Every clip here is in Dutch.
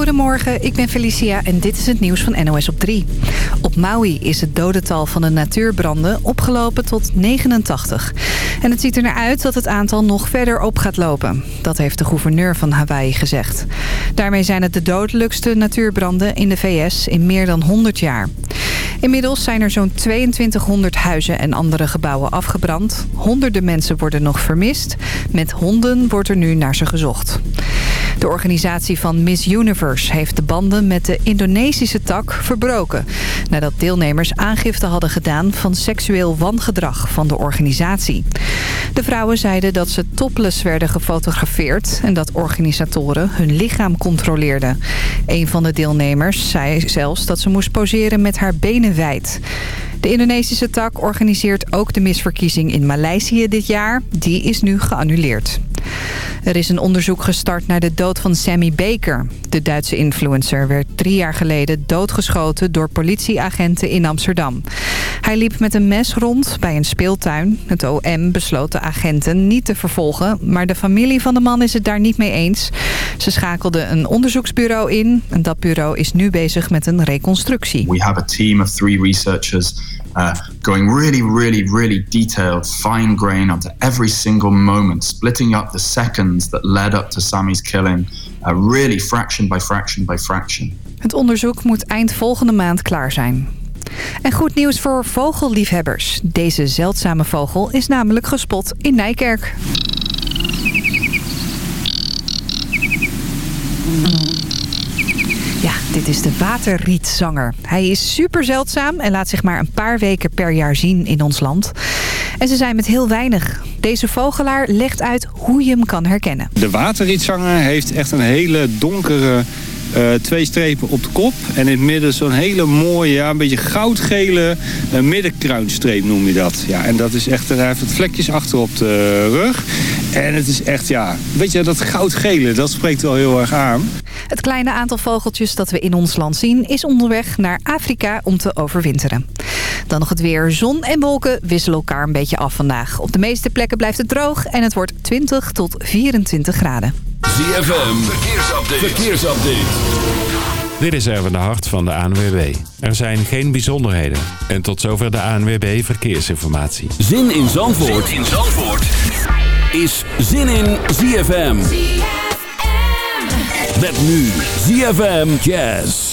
Goedemorgen, ik ben Felicia en dit is het nieuws van NOS op 3. Op Maui is het dodental van de natuurbranden opgelopen tot 89. En het ziet er naar uit dat het aantal nog verder op gaat lopen. Dat heeft de gouverneur van Hawaii gezegd. Daarmee zijn het de dodelijkste natuurbranden in de VS in meer dan 100 jaar. Inmiddels zijn er zo'n 2200 huizen en andere gebouwen afgebrand. Honderden mensen worden nog vermist. Met honden wordt er nu naar ze gezocht. De organisatie van Miss Universe heeft de banden met de Indonesische tak verbroken. Nadat deelnemers aangifte hadden gedaan van seksueel wangedrag van de organisatie. De vrouwen zeiden dat ze topless werden gefotografeerd... en dat organisatoren hun lichaam controleerden. Een van de deelnemers zei zelfs dat ze moest poseren met haar benen wijd. De Indonesische tak organiseert ook de misverkiezing in Maleisië dit jaar. Die is nu geannuleerd. Er is een onderzoek gestart naar de dood van Sammy Baker. De Duitse influencer werd drie jaar geleden doodgeschoten door politieagenten in Amsterdam. Hij liep met een mes rond bij een speeltuin. Het OM besloot de agenten niet te vervolgen, maar de familie van de man is het daar niet mee eens. Ze schakelden een onderzoeksbureau in en dat bureau is nu bezig met een reconstructie. We have a team of three researchers uh, going really, really, really detailed, fine grain onto every single moment, splitting up the seconds that led up to Sammy's killing, uh, really fraction by fraction by fraction. Het onderzoek moet eind volgende maand klaar zijn. En goed nieuws voor vogelliefhebbers. Deze zeldzame vogel is namelijk gespot in Nijkerk. Ja, dit is de waterrietzanger. Hij is super zeldzaam en laat zich maar een paar weken per jaar zien in ons land. En ze zijn met heel weinig. Deze vogelaar legt uit hoe je hem kan herkennen. De waterrietzanger heeft echt een hele donkere uh, twee strepen op de kop. En in het midden zo'n hele mooie, ja, een beetje goudgele uh, middenkruinstreep noem je dat. Ja, en dat is echt, hij heeft het vlekjes achter op de rug. En het is echt, ja, weet je, dat goudgele, dat spreekt wel heel erg aan. Het kleine aantal vogeltjes dat we in ons land zien... is onderweg naar Afrika om te overwinteren. Dan nog het weer. Zon en wolken wisselen elkaar een beetje af vandaag. Op de meeste plekken blijft het droog en het wordt 20 tot 24 graden. ZFM, verkeersupdate. verkeersupdate. Dit is Erwin de Hart van de ANWB. Er zijn geen bijzonderheden. En tot zover de ANWB Verkeersinformatie. Zin in Zandvoort, zin in Zandvoort. is Zin in ZFM. Met nu ZFM Jazz.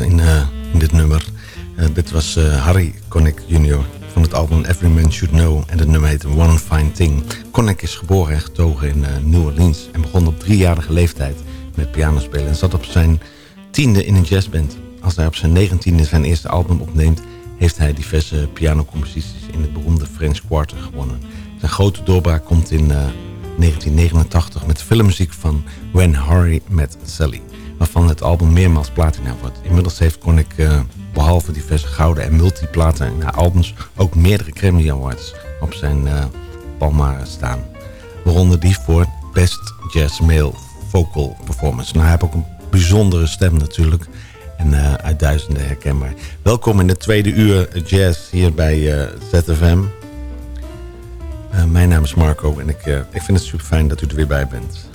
In, uh, in dit nummer. Uh, dit was uh, Harry Connick Jr. van het album Every Man Should Know. En het nummer heet One Fine Thing. Connick is geboren en getogen in New Orleans. En begon op driejarige leeftijd met pianospelen. En zat op zijn tiende in een jazzband. Als hij op zijn negentiende zijn eerste album opneemt... heeft hij diverse pianocomposities in het beroemde French Quarter gewonnen. Zijn grote doorbraak komt in 1989 met filmmuziek van When Harry met Sally waarvan het album meermaals platina wordt. Inmiddels heeft Connick uh, behalve diverse gouden en multiplatina albums ook meerdere Grammy Awards op zijn uh, staan. Waaronder die voor Best Jazz Male Vocal Performance. Nou, hij heeft ook een bijzondere stem natuurlijk. En uh, uit duizenden herkenbaar. Welkom in de tweede uur jazz hier bij ZFM. mijn naam is Marco en ik, ik vind het super fijn dat u er weer bij bent.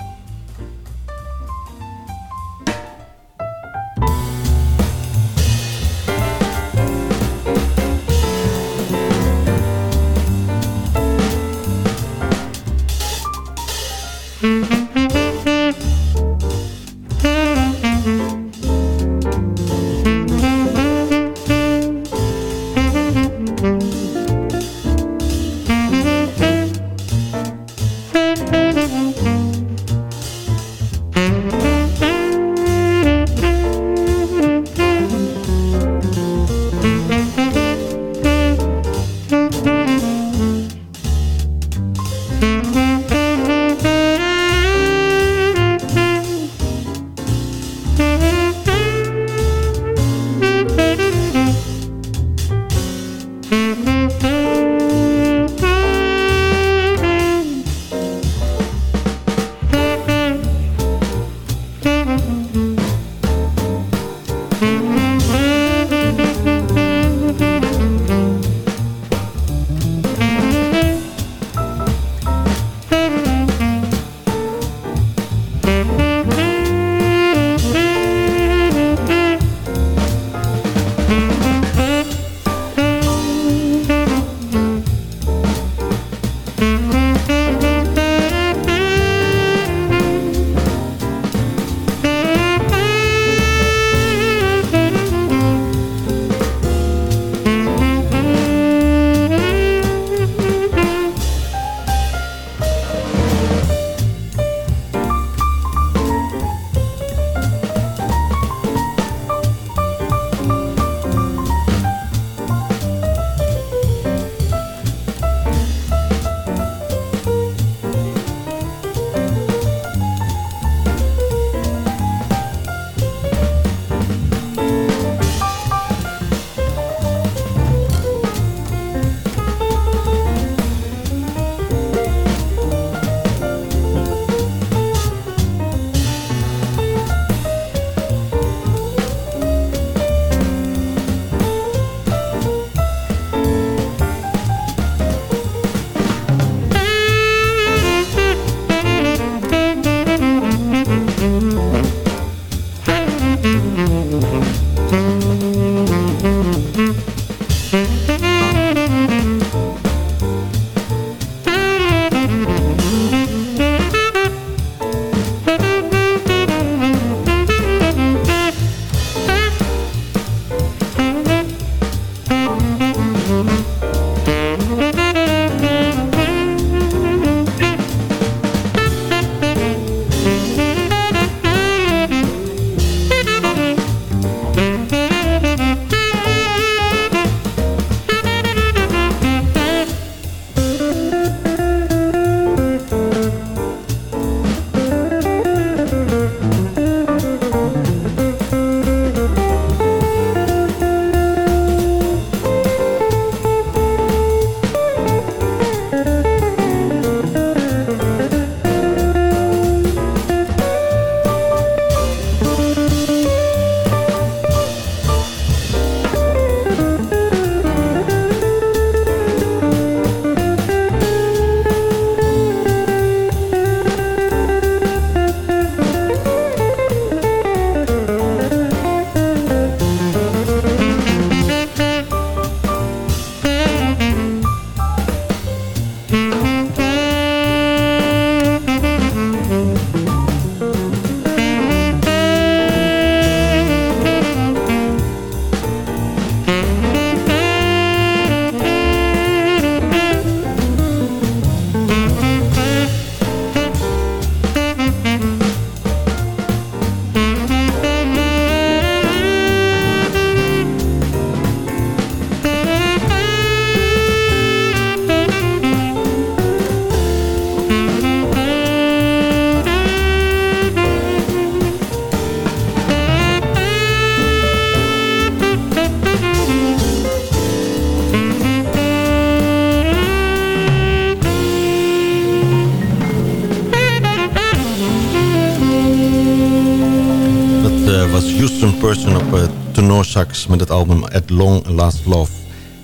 Person op uh, tenorsax met het album At Long Last Love.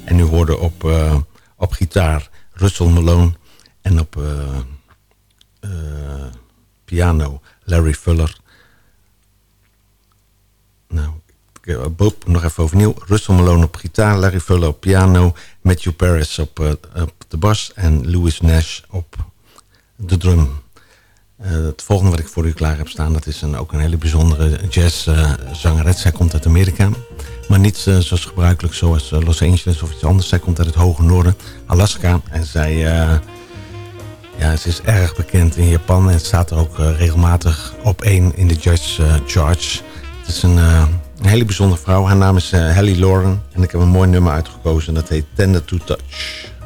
En u hoorde op, uh, op gitaar Russell Malone en op uh, piano Larry Fuller. Nou, Bob, nog even overnieuw. Russell Malone op gitaar, Larry Fuller op piano... Matthew Paris op, op de bas en Louis Nash op de drum. Uh, het volgende wat ik voor u klaar heb staan... dat is een, ook een hele bijzondere jazzzangeres. Uh, zij komt uit Amerika. Maar niet uh, zoals gebruikelijk zoals Los Angeles of iets anders. Zij komt uit het hoge noorden, Alaska. En zij ja, ze is erg bekend in Japan. En staat er ook regelmatig op één in de jazz charts. Het is een, een, hele bijzondere vrouw. Haar naam is Hallie Lauren. En ik heb een mooi nummer uitgekozen. Dat heet Tender to Touch.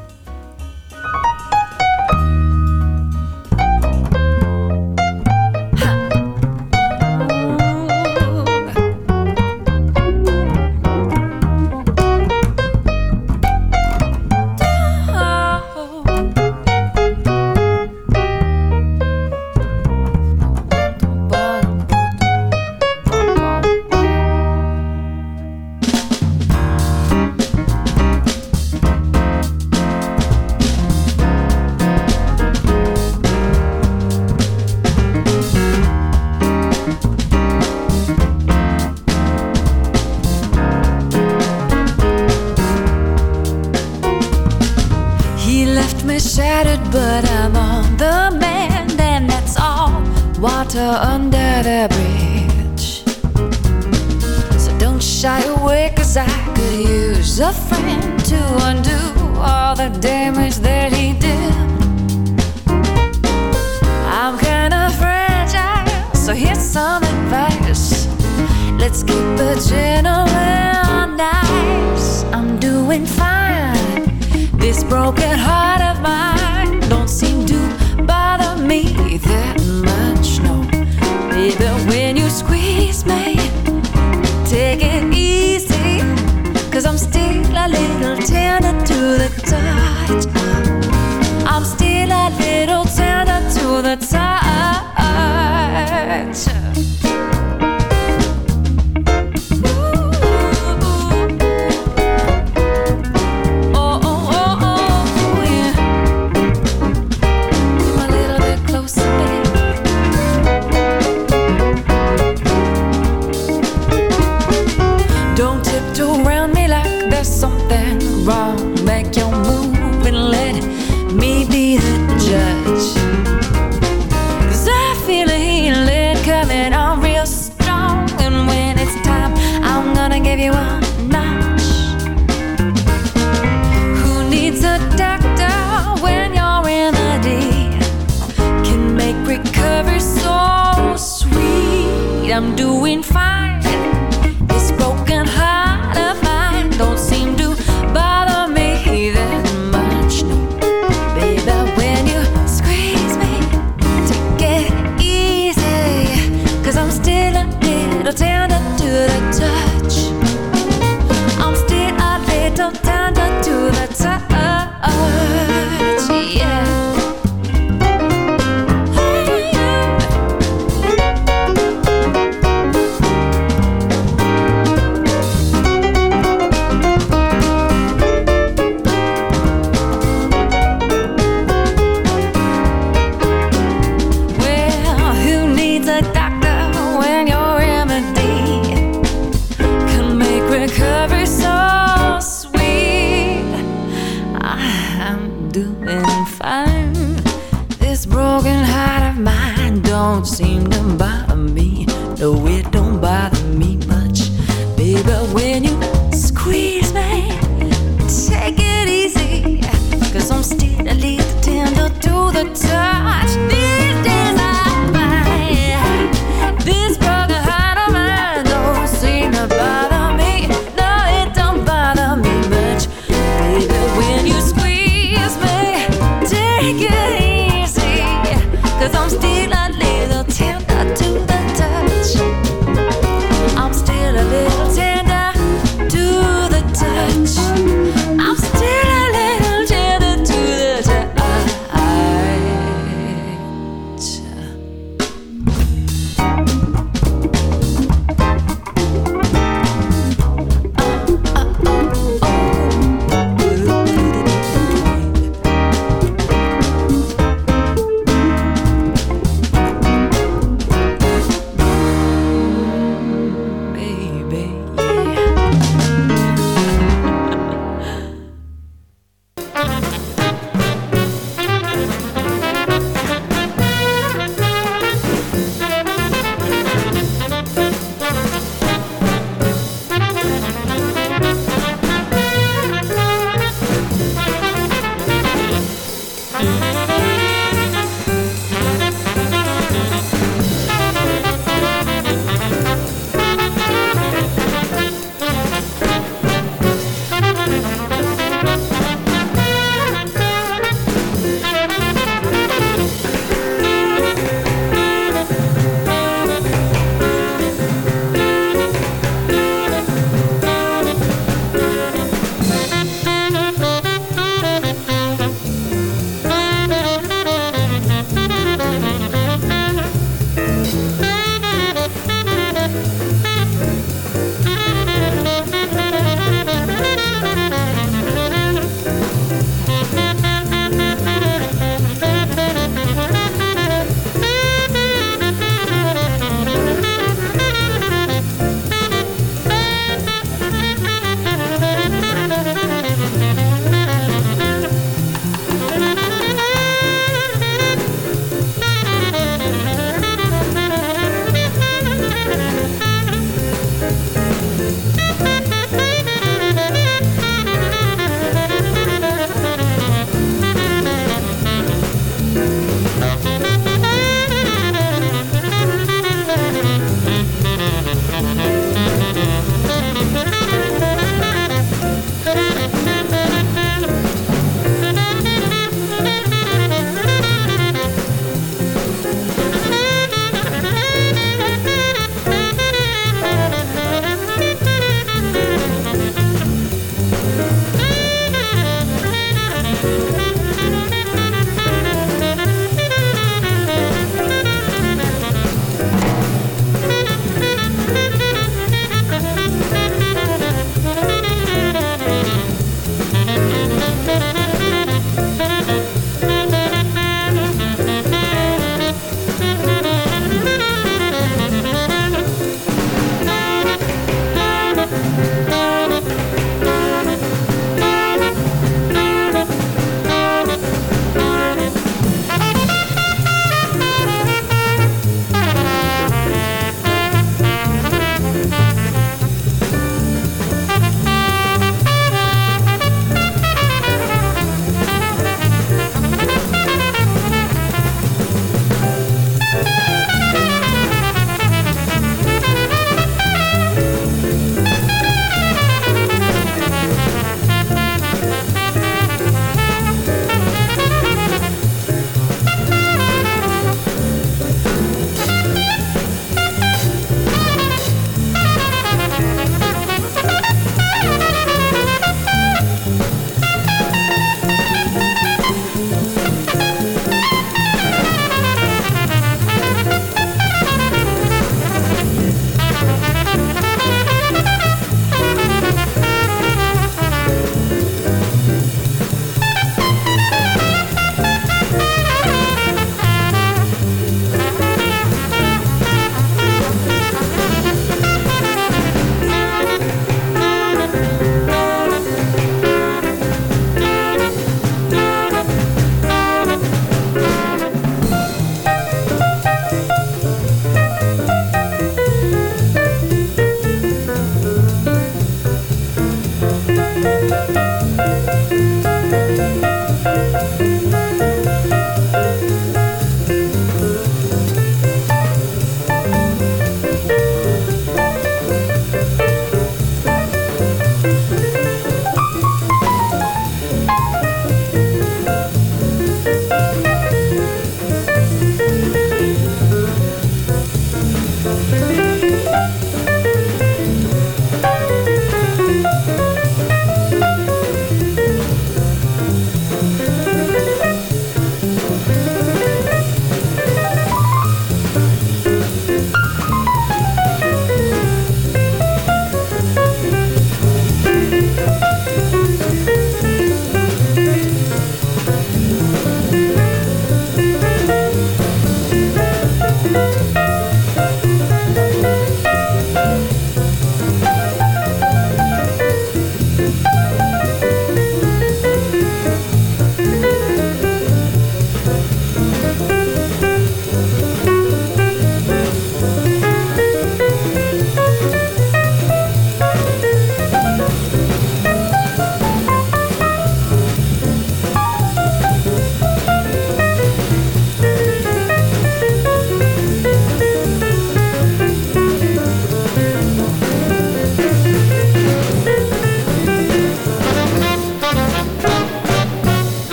Be.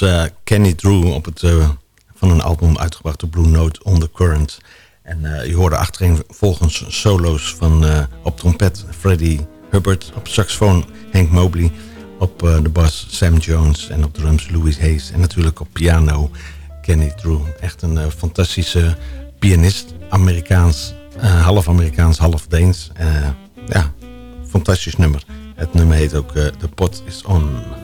Was uh, Kenny Drew op het, uh, van een album uitgebracht door Blue Note On The Current. En uh, je hoorde achterin volgens solo's van op trompet Freddie Hubbard, op saxofoon Hank Mobley, op de bas Sam Jones en op drums Louis Hayes en natuurlijk op piano Kenny Drew. Echt een fantastische pianist, Amerikaans, half Amerikaans, half Deens. ja, fantastisch nummer. Het nummer heet ook The Pot Is On.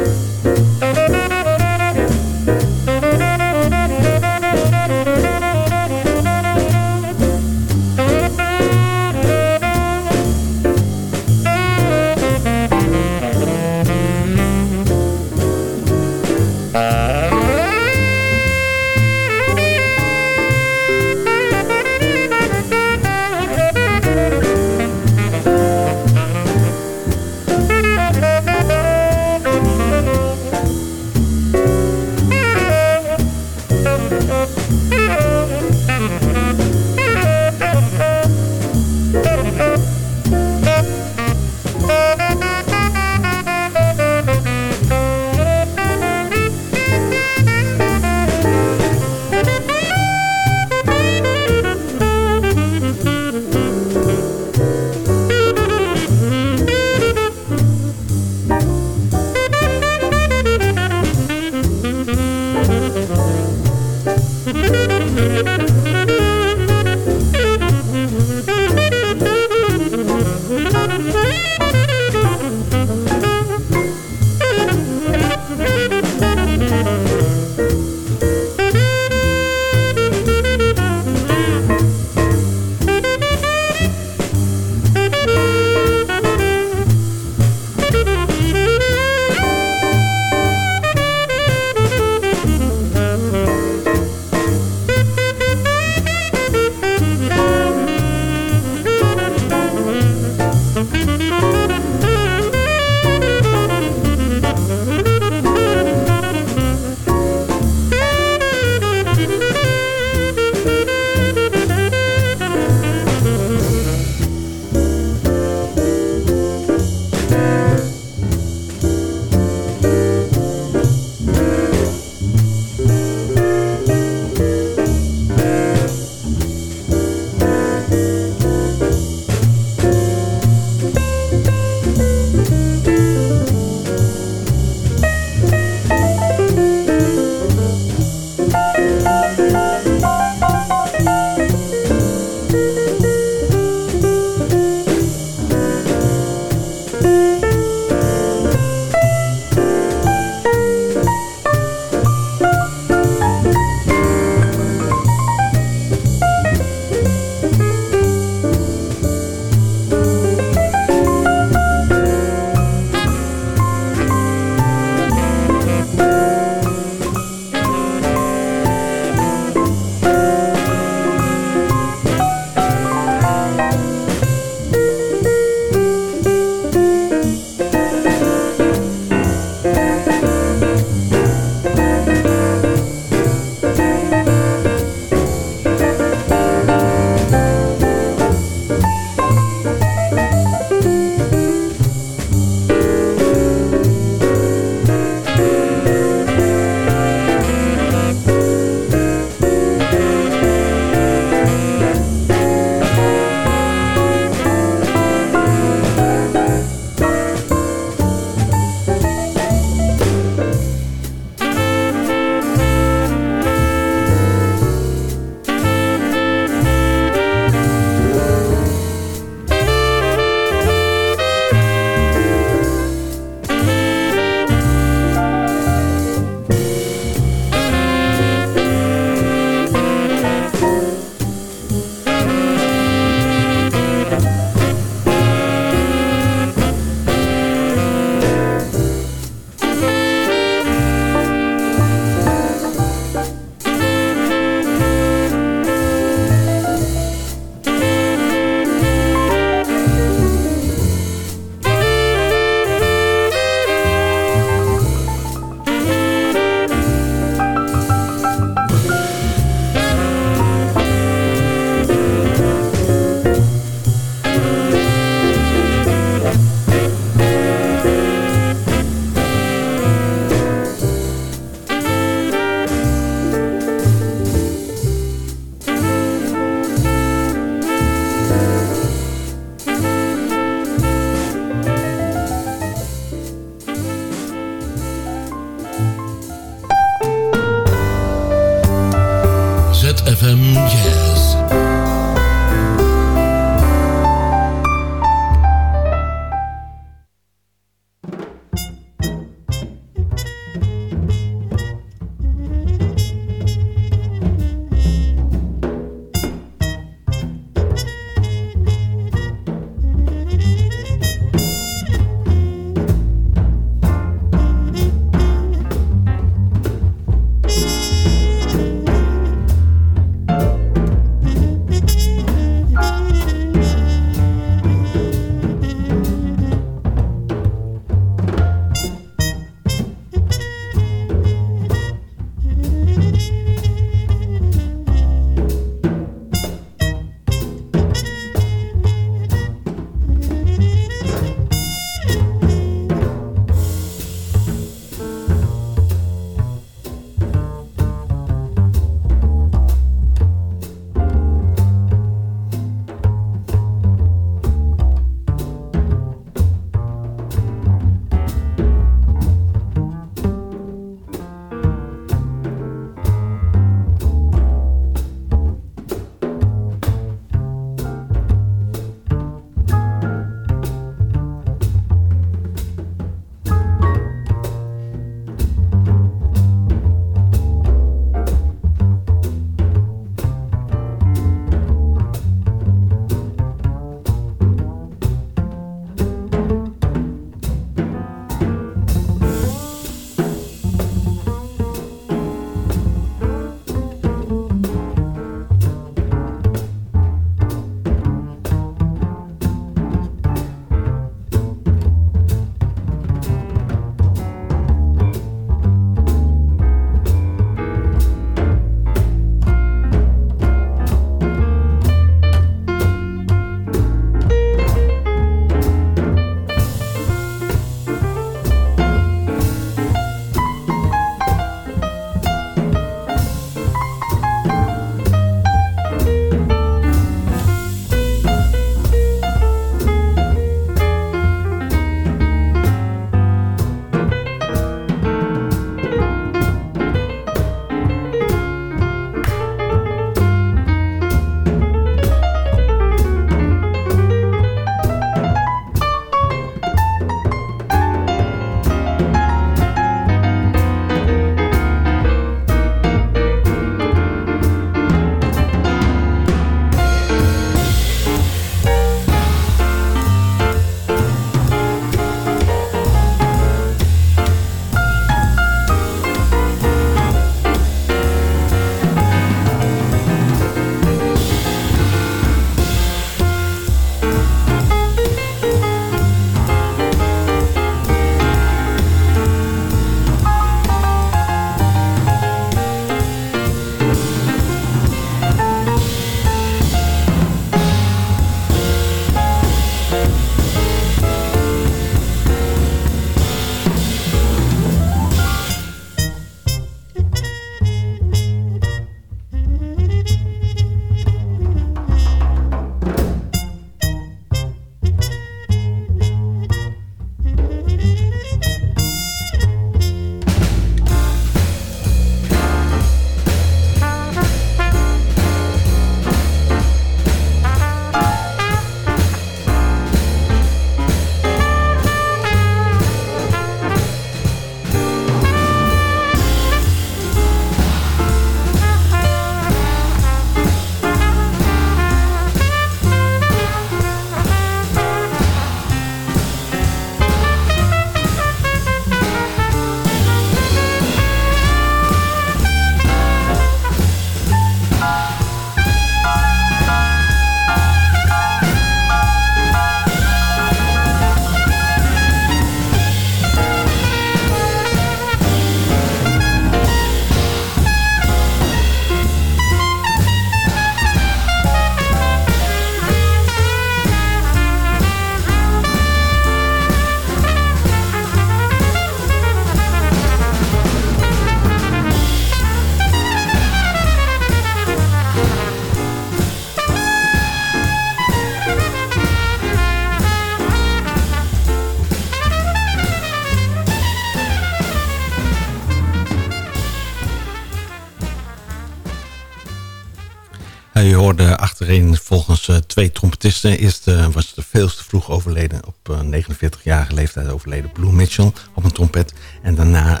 Volgens twee trompetisten. Eerst was er veel te vroeg overleden, op 49-jarige leeftijd overleden, Blue Mitchell op een trompet. En daarna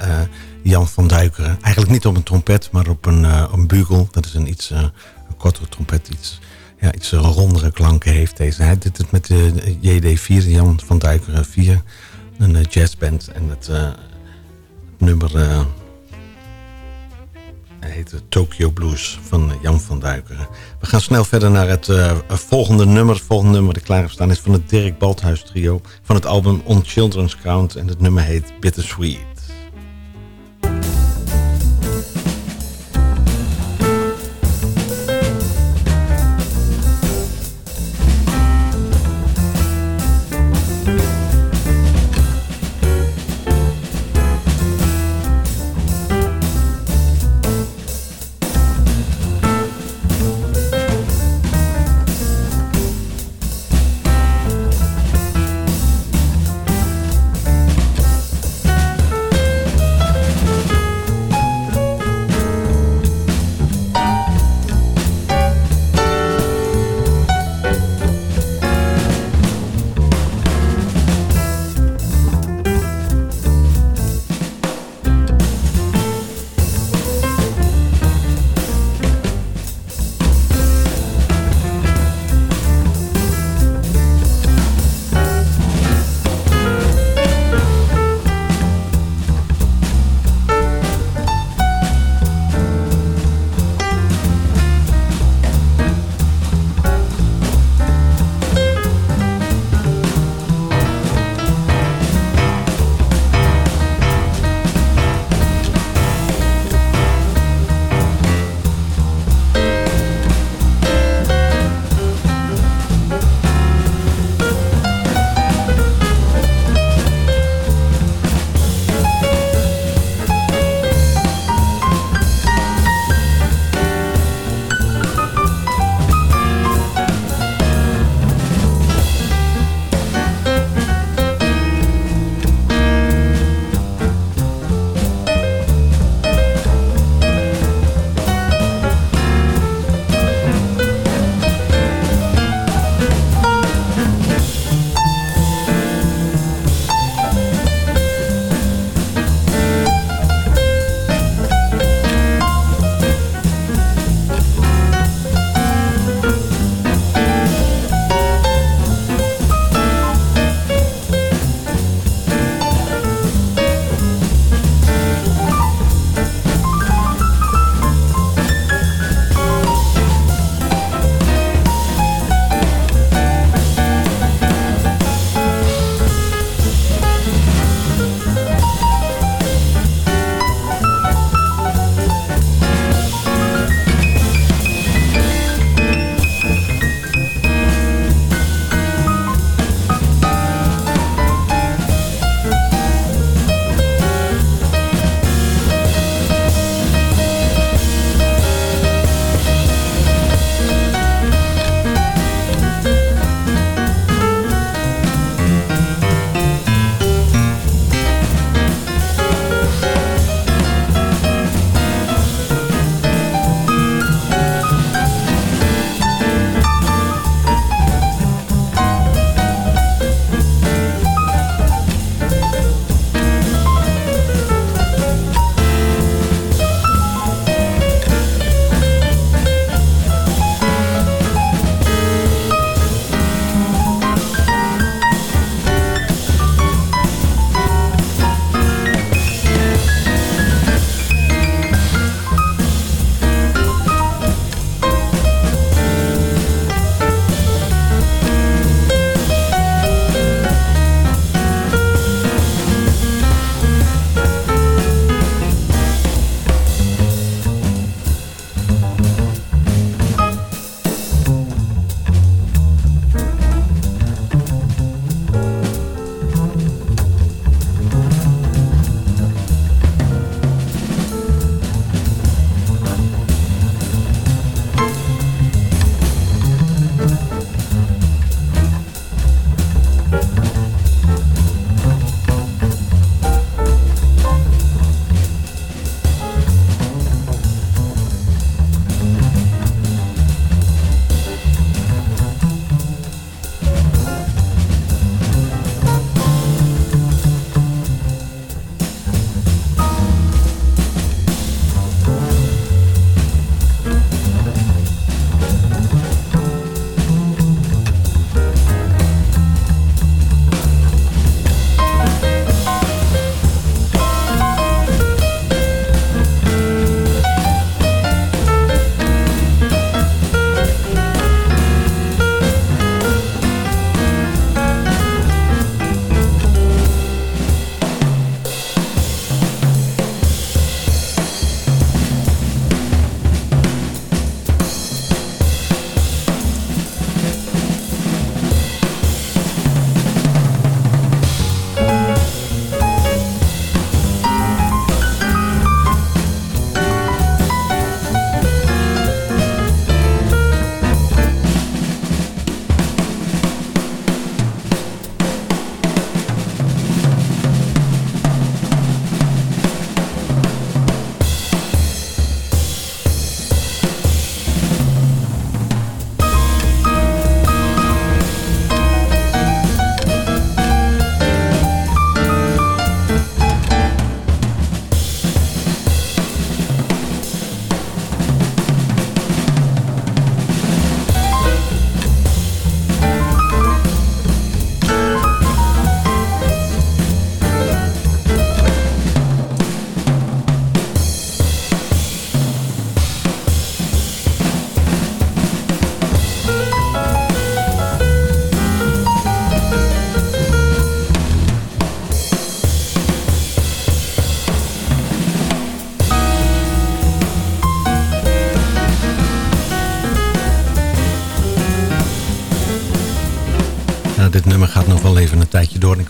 Jan van Duikeren. Eigenlijk niet op een trompet, maar op een, een bugel. Dat is een iets een kortere trompet, iets ja, iets rondere klanken heeft deze. Hij dit het met de JD4, Jan van Duikeren 4. Een jazzband. En het, nummer uh, heet Tokyo Blues van Jan van Duikeren. We gaan snel verder naar het volgende nummer. Het volgende nummer dat klaar staan is van het Dirk Balthuis trio. Van het album On Children's Count. En het nummer heet Bittersweet.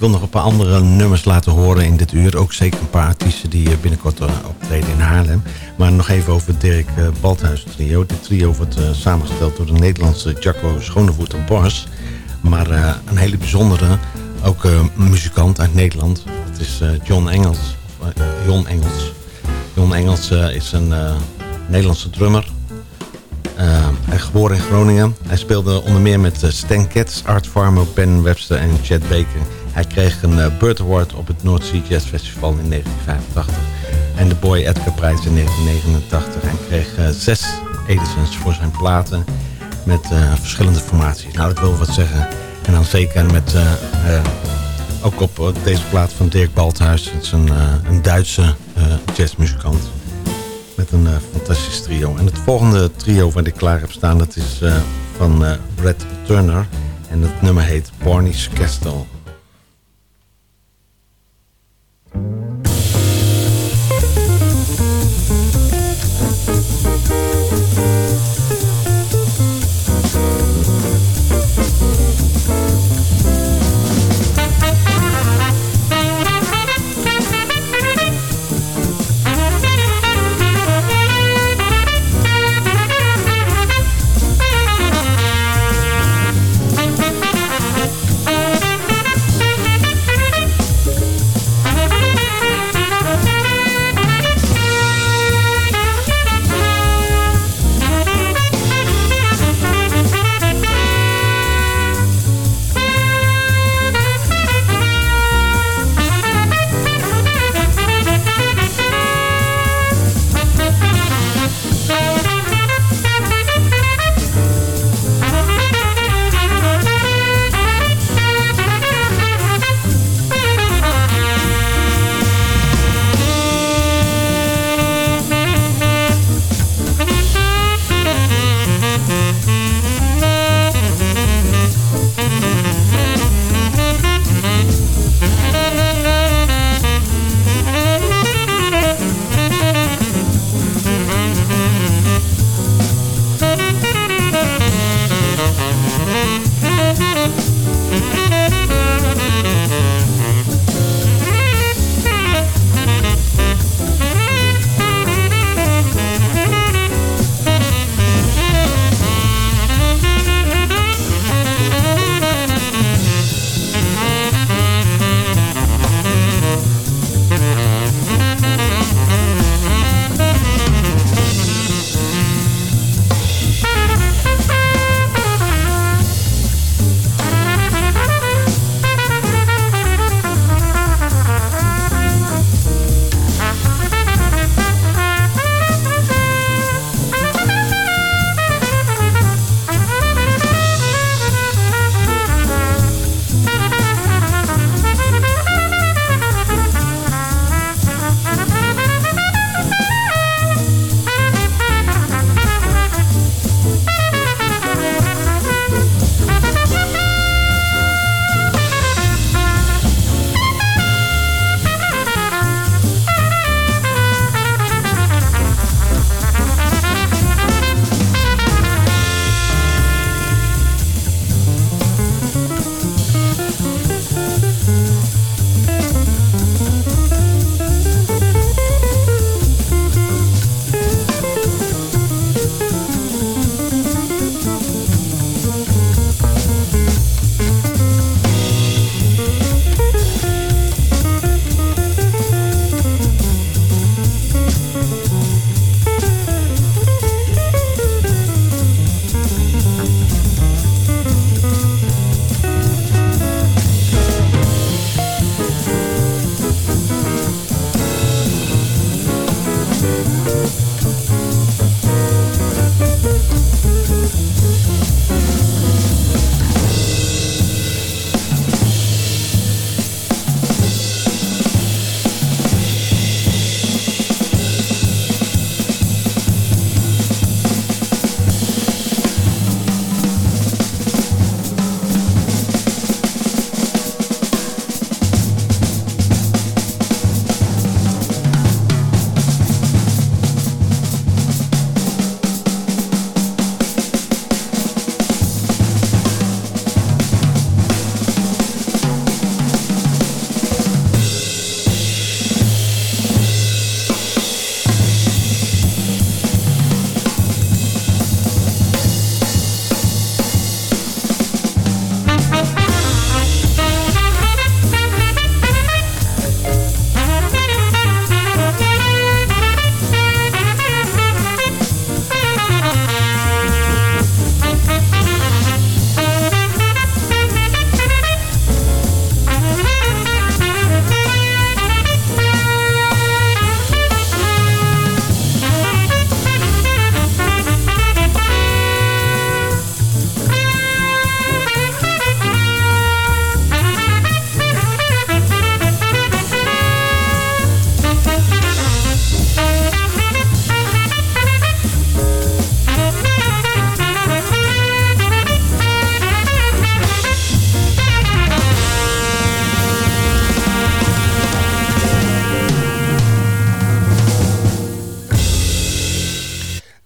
Wil nog een paar andere nummers laten horen in dit uur. Ook zeker een paar artiesten die eh, binnenkort uh, optreden in Haarlem. Maar nog even over Dirk uh, Balthuis trio. Dit trio wordt samengesteld door de Nederlandse Jacco Schonevoet en Bors. Maar een hele bijzondere, ook muzikant uit Nederland. Het is John Engels. John Engels. John Engels is een Nederlandse drummer hij is geboren in Groningen. Hij speelde onder meer met Stan Katz, Art Farmer, Ben Webster en Chad Baker. Hij kreeg een uh, Bird Award op het North Sea Jazz Festival in 1985. En de Boy Edgar Prijs in 1989. Hij kreeg zes Edisons voor zijn platen met verschillende formaties. Nou, dat wil wat zeggen. En dan zeker met... ook op deze plaat van Dirk Balthuis. Het is een, een Duitse jazzmuzikant met een fantastisch trio. En het volgende trio wat ik klaar heb staan, dat is van uh, Red Turner. En het nummer heet Barney's Castle.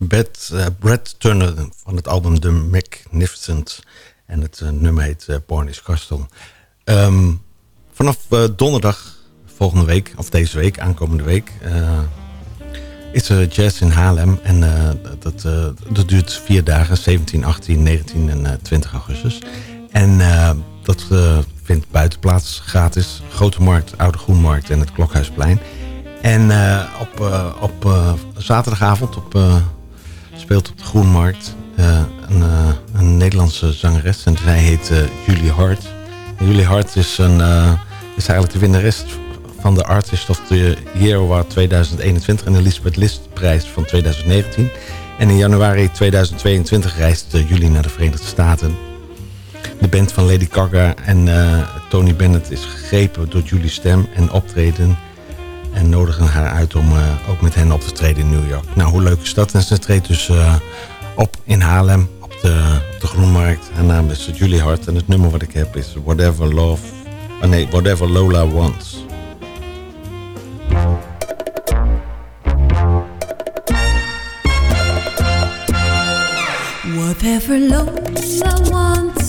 Brad, Brad Turner van het album The Magnificent. En het nummer heet Born is Castle. Ehm, vanaf donderdag volgende week, of deze week, aankomende week... is er jazz in Haarlem. En dat, dat duurt vier dagen, 17, 18, 19 en 20 augustus. En dat vindt buiten plaats, gratis. Grote Markt, Oude Groenmarkt en het Klokhuisplein. En uh, op, uh, op uh, zaterdagavond op, speelt op de Groenmarkt een, een, Nederlandse zangeres. En zij heet Julie Hart. Julie Hart is, een, is eigenlijk de winnares van de Artist of the Year Award 2021... en de Elizabeth List prijs van 2019. En in januari 2022 reist Julie naar de Verenigde Staten de band van Lady Gaga en Tony Bennett is gegrepen door Julie's stem en optreden. En nodigen haar uit om uh, ook met hen op te treden in New York. Nou, hoe leuk is dat? En ze treedt dus uh, op in Haarlem op de, de Groenmarkt. Haar naam is Julie Hart en het nummer wat ik heb is Whatever Love... Oh nee, Whatever Lola Wants. Whatever Lola wants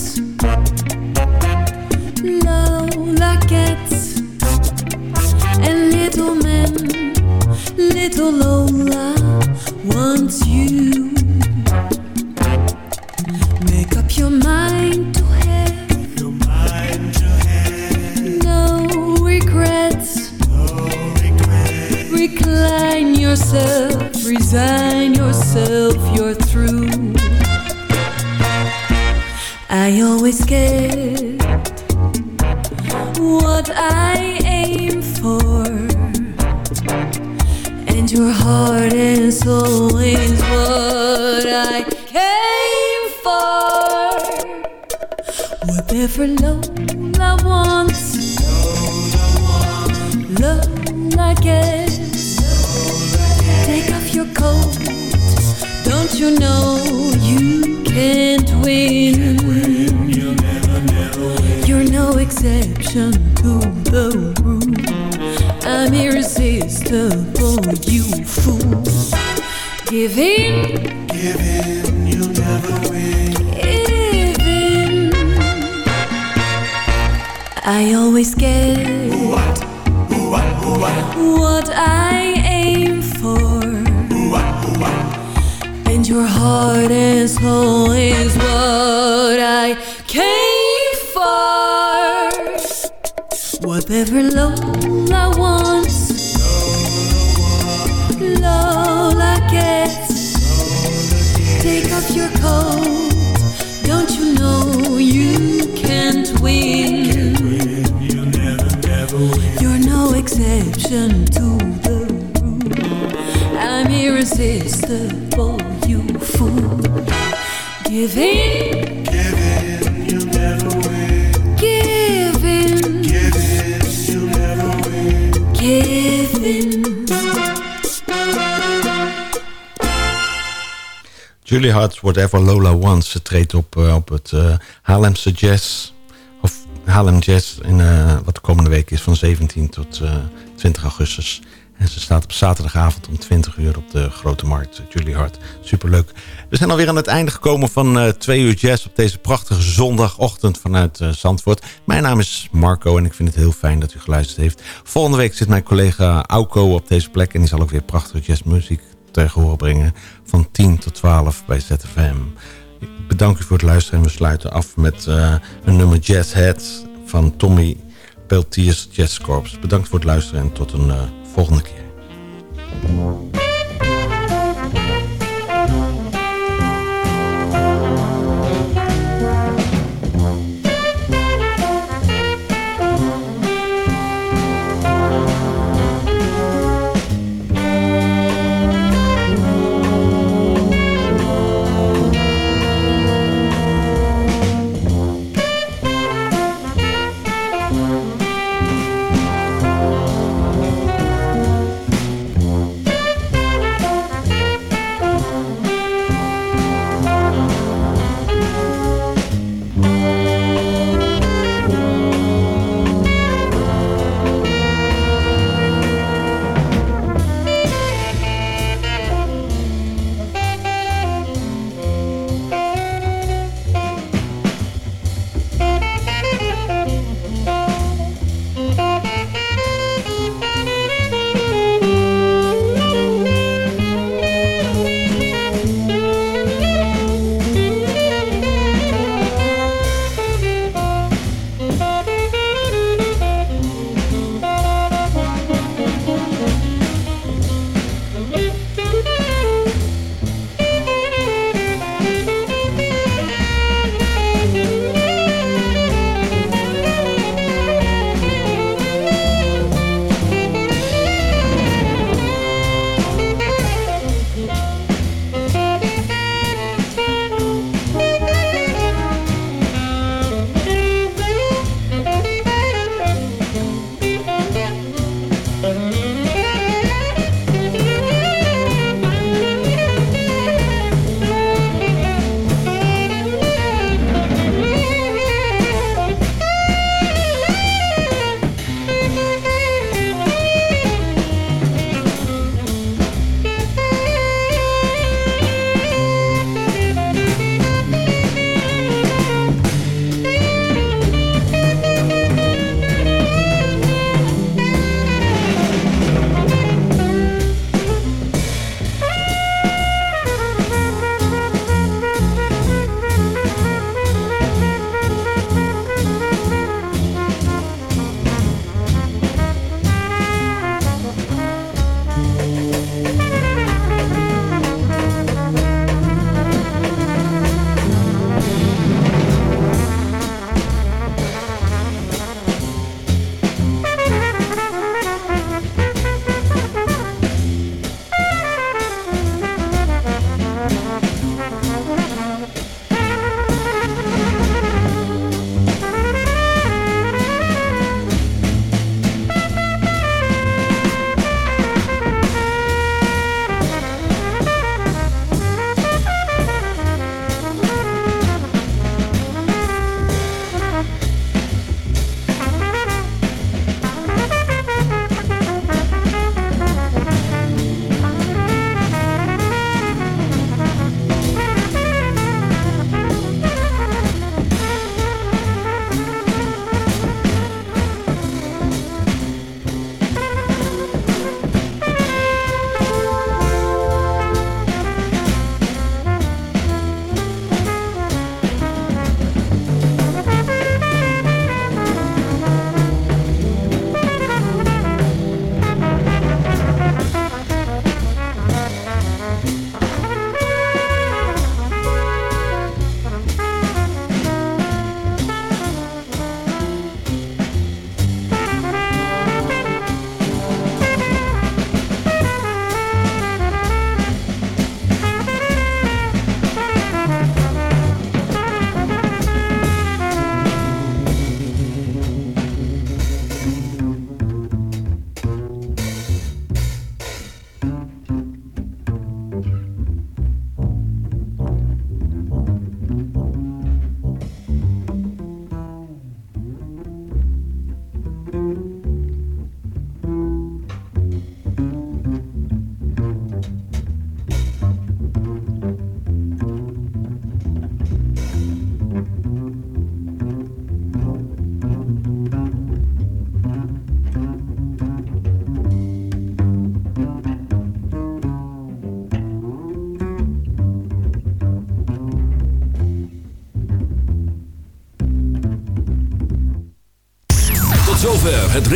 little man, little Lola wants you. Make up your mind to have, your mind to have. no regrets. No regrets. Recline yourself, resign yourself, you're through. I always get what I your heart and soul is what I came for. Whatever Lola wants, Lola gets. Take off your coat, don't you know you can't win? You're no exception to the rule. I'm irresistible, you fool. Give in, give in, you'll never win. Give in. I always get what, what, what, what I aim for. And your heart is always what I Whatever Lola wants, Lola gets. Take off your coat, don't you know you can't win? You're no exception to the rule. I'm irresistible, you fool. Give in. Julie Hart, Whatever Lola Wants. Ze treedt op, uh, op het uh, Jazz. Of Haarlem Jazz. In, uh, wat de komende week is van 17 tot 20 augustus. En ze staat op zaterdagavond om 20 uur op de Grote Markt. Julie Hart, superleuk. We zijn alweer aan het einde gekomen van uh, twee uur jazz... op deze prachtige zondagochtend vanuit uh, Zandvoort. Mijn naam is Marco en ik vind het heel fijn dat u geluisterd heeft. Volgende week zit mijn collega Auko op deze plek... en die zal ook weer prachtige jazzmuziek tegen horen brengen... van 10 tot 12 bij ZFM. Ik bedank u voor het luisteren en we sluiten af met uh, een nummer Jazz Head... van Tommy Peltiers Jazz Corps. Bedankt voor het luisteren en tot een volgende keer.